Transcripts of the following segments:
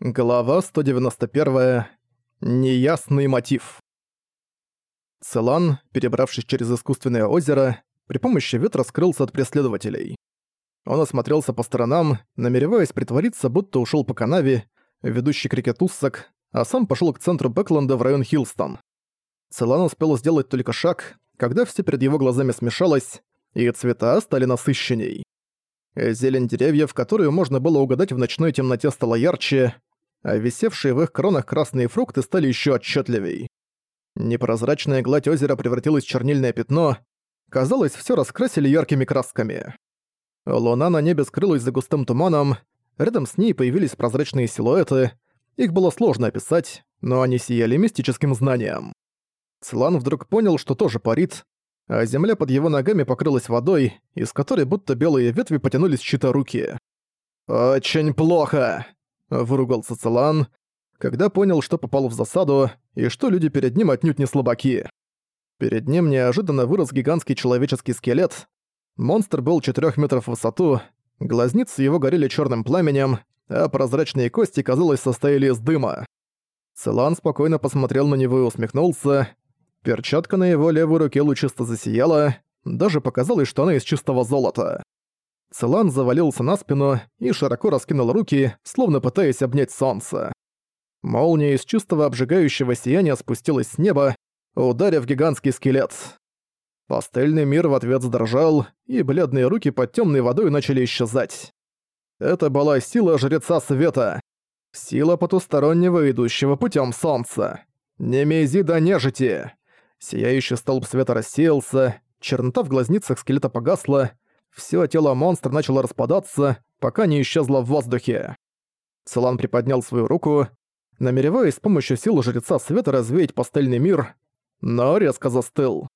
Глава 191. Неясный мотив. Целан, перебравшись через искусственное озеро, при помощи ветра скрылся от преследователей. Он осмотрелся по сторонам, намереваясь притвориться, будто ушел по канаве, ведущей к реке Туссак, а сам пошел к центру Бэкленда в район Хилстон. Целан успел сделать только шаг, когда все перед его глазами смешалось, и цвета стали насыщенней. Зелень деревьев, которую можно было угадать в ночной темноте, стала ярче, а висевшие в их кронах красные фрукты стали еще отчетливей. Непрозрачная гладь озера превратилась в чернильное пятно, казалось, все раскрасили яркими красками. Луна на небе скрылась за густым туманом, рядом с ней появились прозрачные силуэты, их было сложно описать, но они сияли мистическим знанием. Цлан вдруг понял, что тоже парит, а земля под его ногами покрылась водой, из которой будто белые ветви потянулись чьи-то руки. «Очень плохо!» Выругался Целан, когда понял, что попал в засаду и что люди перед ним отнюдь не слабаки. Перед ним неожиданно вырос гигантский человеческий скелет. Монстр был 4 метров в высоту, глазницы его горели черным пламенем, а прозрачные кости, казалось, состояли из дыма. Целан спокойно посмотрел на него и усмехнулся. Перчатка на его левой руке лучисто засияла, даже показалось, что она из чистого золота. Целан завалился на спину и широко раскинул руки, словно пытаясь обнять солнце. Молния из чистого обжигающего сияния спустилась с неба, ударив гигантский скелет. Пастельный мир в ответ задрожал, и бледные руки под темной водой начали исчезать. Это была сила Жреца Света. Сила потустороннего, идущего путем солнца. Немезида нежити. Сияющий столб света рассеялся, чернота в глазницах скелета погасла, Всё тело монстра начало распадаться, пока не исчезло в воздухе. Целан приподнял свою руку, намереваясь с помощью сил Жреца Света развеять пастельный мир, но резко застыл.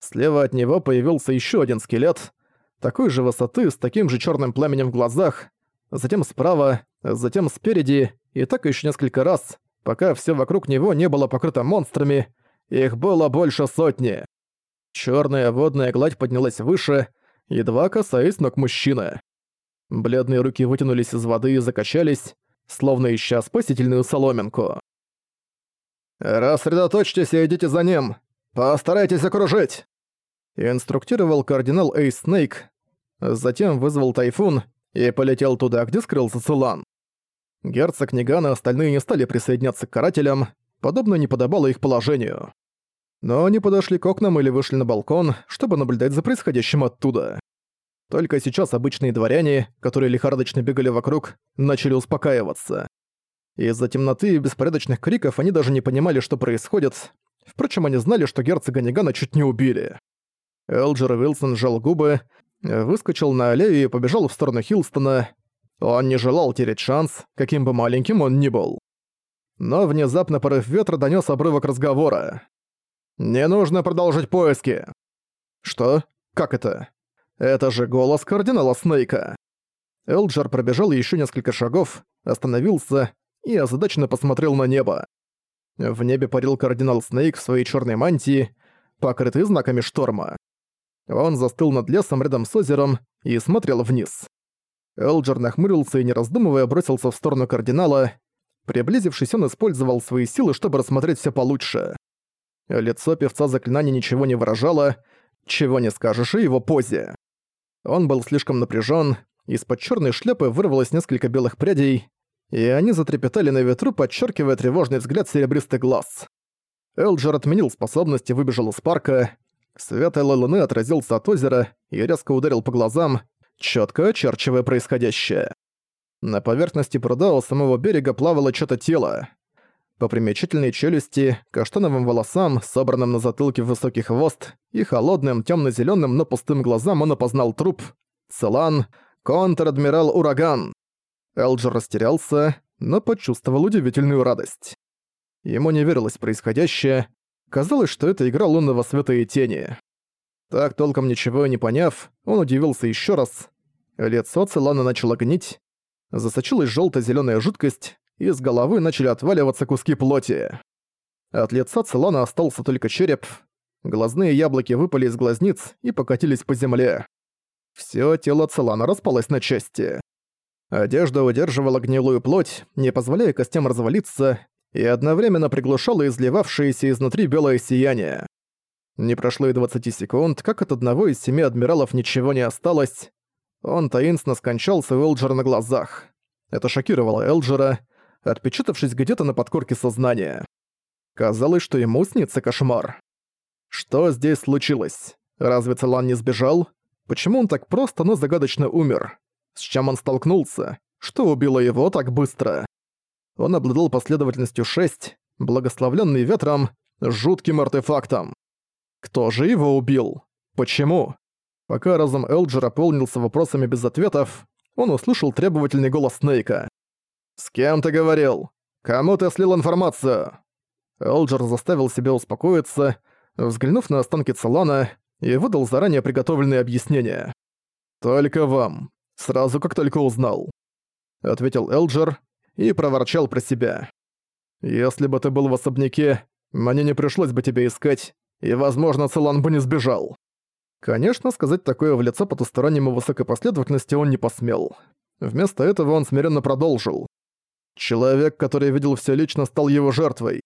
Слева от него появился ещё один скелет, такой же высоты, с таким же чёрным пламенем в глазах, затем справа, затем спереди, и так ещё несколько раз, пока всё вокруг него не было покрыто монстрами, их было больше сотни. Чёрная водная гладь поднялась выше, едва касаясь ног мужчины. Бледные руки вытянулись из воды и закачались, словно ища спасительную соломинку. «Рассредоточьтесь и идите за ним! Постарайтесь окружить!» Инструктировал кардинал Эйс Снейк, затем вызвал тайфун и полетел туда, где скрылся Цилан. Герцог Ниган и остальные не стали присоединяться к карателям, подобно не подобало их положению но они подошли к окнам или вышли на балкон, чтобы наблюдать за происходящим оттуда. Только сейчас обычные дворяне, которые лихорадочно бегали вокруг, начали успокаиваться. Из-за темноты и беспорядочных криков они даже не понимали, что происходит. Впрочем, они знали, что герцога Нигана чуть не убили. Элджер Уилсон сжал губы, выскочил на аллею и побежал в сторону Хилстона. Он не желал терять шанс, каким бы маленьким он ни был. Но внезапно порыв ветра донёс обрывок разговора. «Не нужно продолжить поиски!» «Что? Как это?» «Это же голос кардинала Снейка!» Элджер пробежал еще несколько шагов, остановился и озадаченно посмотрел на небо. В небе парил кардинал Снейк в своей черной мантии, покрытый знаками шторма. Он застыл над лесом рядом с озером и смотрел вниз. Элджер нахмурился и, не раздумывая, бросился в сторону кардинала. Приблизившись, он использовал свои силы, чтобы рассмотреть все получше. Лицо певца заклинания ничего не выражало, чего не скажешь о его позе. Он был слишком напряжен, из-под черной шляпы вырвалось несколько белых прядей, и они затрепетали на ветру, подчеркивая тревожный взгляд серебристый глаз. Элджер отменил способность и выбежал из парка. Свет Эллы Луны отразился от озера и резко ударил по глазам, четко очерчивая происходящее. На поверхности пруда у самого берега плавало что-то тело. По примечательной челюсти, каштановым волосам, собранным на затылке в высокий хвост, и холодным, темно зеленым но пустым глазам он опознал труп. Целан, контр-адмирал Ураган. Элджер растерялся, но почувствовал удивительную радость. Ему не верилось происходящее. Казалось, что это игра лунного света и тени. Так толком ничего не поняв, он удивился еще раз. Лицо Целана начало гнить. Засочилась желто зеленая жидкость, из головы начали отваливаться куски плоти. От лица Целана остался только череп, глазные яблоки выпали из глазниц и покатились по земле. Всё тело Целана распалось на части. Одежда удерживала гнилую плоть, не позволяя костям развалиться, и одновременно приглушала изливавшееся изнутри белое сияние. Не прошло и 20 секунд, как от одного из семи адмиралов ничего не осталось. Он таинственно скончался у Элджера на глазах. Это шокировало Элджера, отпечатавшись где-то на подкорке сознания. Казалось, что ему снится кошмар. Что здесь случилось? Разве Целан не сбежал? Почему он так просто, но загадочно умер? С чем он столкнулся? Что убило его так быстро? Он обладал последовательностью 6, благословленный ветром, жутким артефактом. Кто же его убил? Почему? Пока разум Элджера полнился вопросами без ответов, он услышал требовательный голос Снейка. «С кем ты говорил? Кому ты слил информацию?» Элджер заставил себя успокоиться, взглянув на останки Целана, и выдал заранее приготовленные объяснения. «Только вам. Сразу как только узнал», — ответил Элджер и проворчал про себя. «Если бы ты был в особняке, мне не пришлось бы тебя искать, и, возможно, Целан бы не сбежал». Конечно, сказать такое в лицо потустороннему высокой последовательности он не посмел. Вместо этого он смиренно продолжил. Человек, который видел все лично, стал его жертвой.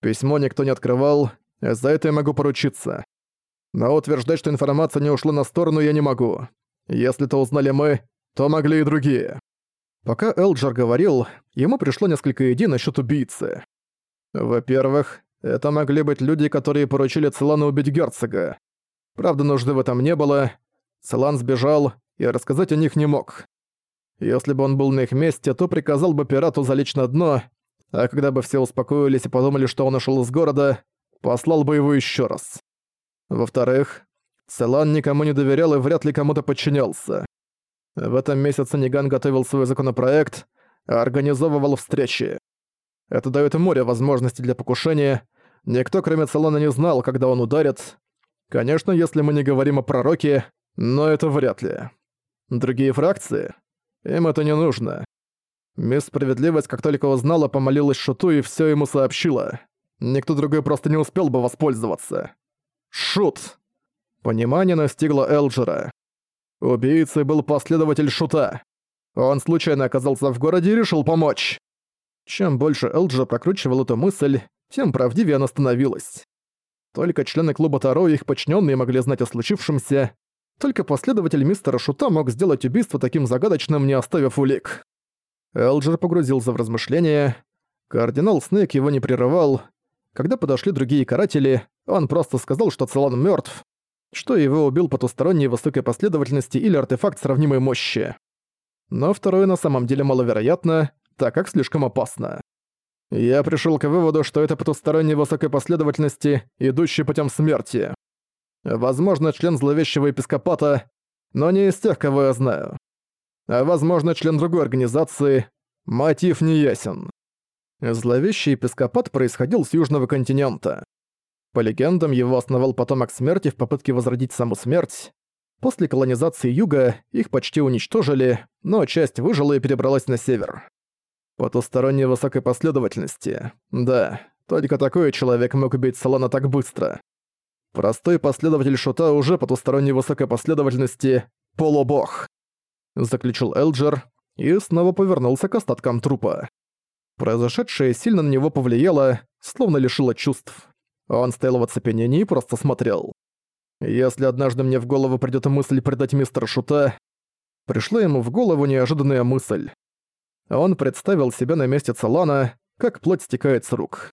Письмо никто не открывал, за это я могу поручиться. Но утверждать, что информация не ушла на сторону, я не могу. Если то узнали мы, то могли и другие. Пока Элджер говорил, ему пришло несколько идей насчет убийцы. Во-первых, это могли быть люди, которые поручили Целану убить герцога. Правда, нужды в этом не было. Целан сбежал, и рассказать о них не мог. Если бы он был на их месте, то приказал бы пирату залечь на дно, а когда бы все успокоились и подумали, что он ушел из города, послал бы его еще раз. Во-вторых, Целан никому не доверял и вряд ли кому-то подчинялся. В этом месяце Ниган готовил свой законопроект, а организовывал встречи. Это даёт море возможностей для покушения. Никто, кроме Целана, не знал, когда он ударит. Конечно, если мы не говорим о пророке, но это вряд ли. Другие фракции? Им это не нужно. Мисс Справедливость, как только узнала, помолилась Шуту и всё ему сообщила. Никто другой просто не успел бы воспользоваться. Шут! Понимание настигло Элджера. Убийцей был последователь Шута. Он случайно оказался в городе и решил помочь. Чем больше Элджер прокручивал эту мысль, тем правдивее она становилась. Только члены клуба Таро и их подчиненные могли знать о случившемся. Только последователь мистера Шута мог сделать убийство таким загадочным, не оставив улик. Элджер погрузился в размышления. Кардинал Снейк его не прерывал. Когда подошли другие каратели, он просто сказал, что Целан мертв, что его убил потусторонней высокой последовательности или артефакт сравнимой мощи. Но второе на самом деле маловероятно, так как слишком опасно. Я пришел к выводу, что это потусторонней высокой последовательности, идущий путем смерти. Возможно, член зловещего епископата, но не из тех, кого я знаю. А возможно, член другой организации. Мотив не ясен. Зловещий епископат происходил с Южного континента. По легендам, его основал потомок смерти в попытке возродить саму смерть. После колонизации Юга их почти уничтожили, но часть выжила и перебралась на север. Потусторонней высокой последовательности. Да, только такой человек мог убить Салана так быстро. Простой последователь Шута уже потусторонней высокой последовательности — полубог. Заключил Элджер и снова повернулся к остаткам трупа. Произошедшее сильно на него повлияло, словно лишило чувств. Он стоял в оцепенении и просто смотрел. Если однажды мне в голову придёт мысль предать мистера Шута... Пришла ему в голову неожиданная мысль. Он представил себя на месте Цалана, как плоть стекает с рук.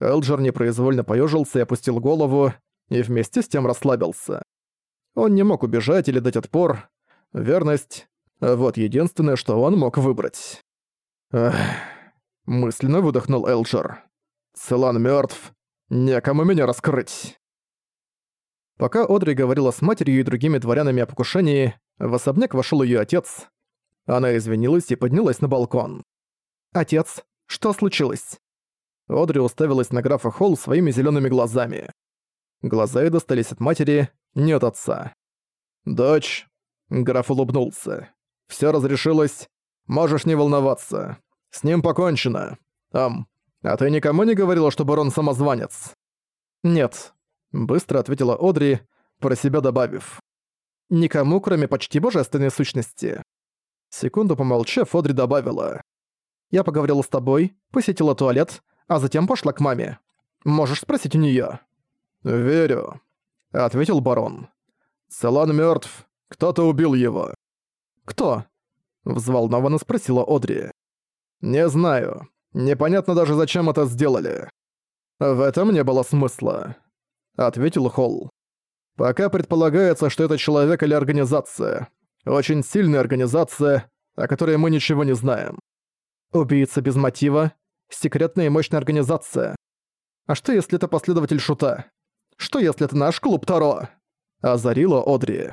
Элджер непроизвольно поёжился и опустил голову, и вместе с тем расслабился. Он не мог убежать или дать отпор. Верность — вот единственное, что он мог выбрать. Эх, мысленно выдохнул Элджер. Целан мёртв, Некому меня раскрыть. Пока Одри говорила с матерью и другими дворянами о покушении, в особняк вошел ее отец. Она извинилась и поднялась на балкон. «Отец, что случилось?» Одри уставилась на графа Холл своими зелеными глазами. Глаза ей достались от матери, не от отца. «Дочь», — граф улыбнулся, — «всё разрешилось, можешь не волноваться. С ним покончено. Ам, «А ты никому не говорила, что барон самозванец?» «Нет», — быстро ответила Одри, про себя добавив. «Никому, кроме почти божественной сущности». Секунду помолчав, Одри добавила. «Я поговорила с тобой, посетила туалет, а затем пошла к маме. Можешь спросить у неё». «Верю», — ответил барон. «Целан мёртв. Кто-то убил его». «Кто?» — взволнованно спросила Одри. «Не знаю. Непонятно даже, зачем это сделали. В этом не было смысла», — ответил Холл. «Пока предполагается, что это человек или организация. Очень сильная организация, о которой мы ничего не знаем. Убийца без мотива, секретная и мощная организация. А что если это последователь Шута? Что если это наш клуб Таро?» Озарила Одри.